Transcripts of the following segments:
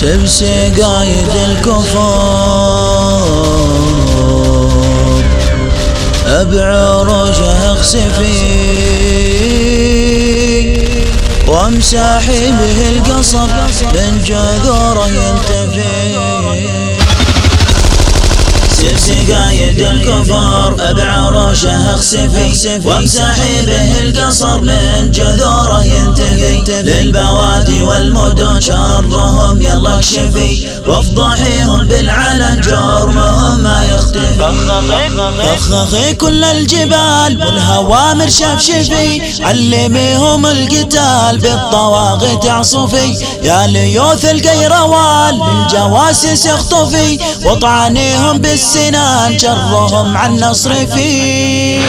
سبسي قايد الكفار. بعروشه اخسفي وامسحي به القصب من جذوره ينتفي. سقايد الكفار بعروشه اخسفي وامسحي به القصر من جذوره ينتهي. للبوادي والمدن شرهم يلا اكشفي وافضحيهم بالعلن جرمهم ما يختفي. فخخي كل الجبال والهوامر شفشفي. علميهم القتال بالطواغي تعصفي يا ليوث القيروان للجواسس اخطفي وطعنيهم بالسنان جرهم عن نصر فيه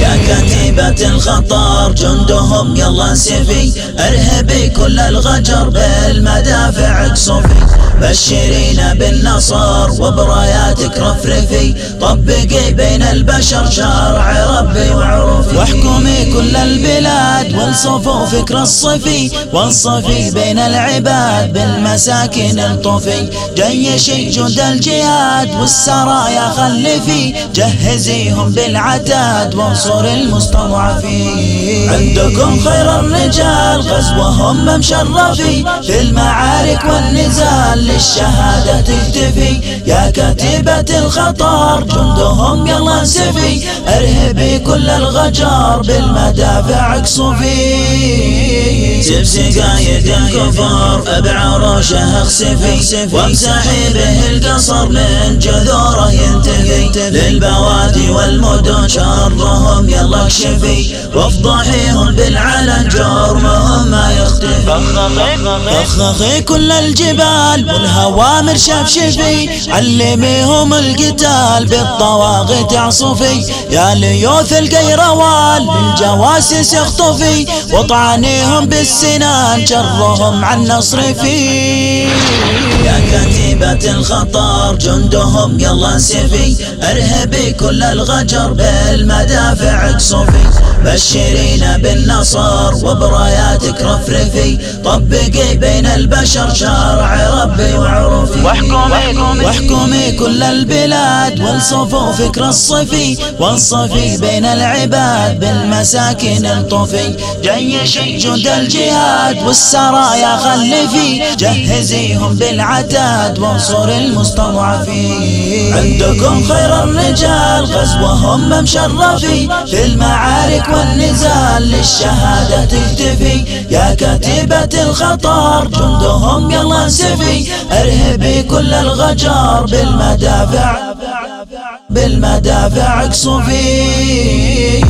يا كتيبة الخطر جندهم يلا سفي ارهبي كل الغجر بالمدافع اقصفي بشرينا بالنصر وبراياتك رفرفي. طبقي بين البشر شرع ربي وعروفي واحكمي كل البلاد والصفوفك رصفي والصفي بين العباد بالمساكن الطفي. جيشي جند الجهاد والسرايا خلفي. جهزيهم بالعتاد وانصر المستضعفين عندكم خير الرجال غزوهم مشرفي في المعارك والنزال للشهادة تكتفي يا كتيبة الخطر جندهم يلا انسفي. ارهبي كل الغجر بالمدافع اقصفي سب قايد الكفر بعروشه اخسفي وامسحي به القصر من جذوره ينتهي. للبوادي والمدن شرهم يلا اكشفي. وافضحيهم بالعلن جرمهم ما فخخي كل الجبال والهوامر شفشفي علميهم القتال بالطواغي تعصفي. يا ليوث القيروان للجواسس اخطفي وطعنيهم بالسنان جرهم عن نصر الخطر جندهم يلا سفي ارهبي كل الغجر بالمدافع اقصفي بشرينا بالنصر وبراياتك رفرفي. طبقي بين البشر شرع ربي وعروفي واحكمي, واحكمي كل البلاد والصفوفك رصفي والصفي بين العباد بالمساكن الطفي. جيشي جند الجهاد والسرايا خلفي. جهزيهم بالعتاد وانصر المستضعفين. عندكم خير الرجال غزوهم مشرفي في المعارك والنزال للشهادة تكتفي يا كتيبة الخطر جندهم يلا سفي ارهبي كل الغجر بالمدافع بالمدافع اقصفي